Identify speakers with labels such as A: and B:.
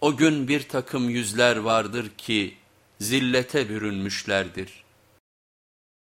A: O gün bir takım yüzler vardır ki zillete bürünmüşlerdir.